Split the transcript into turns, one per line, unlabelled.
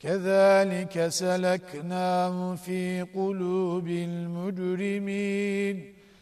كذلك سلكناه في قلوب المجرمين.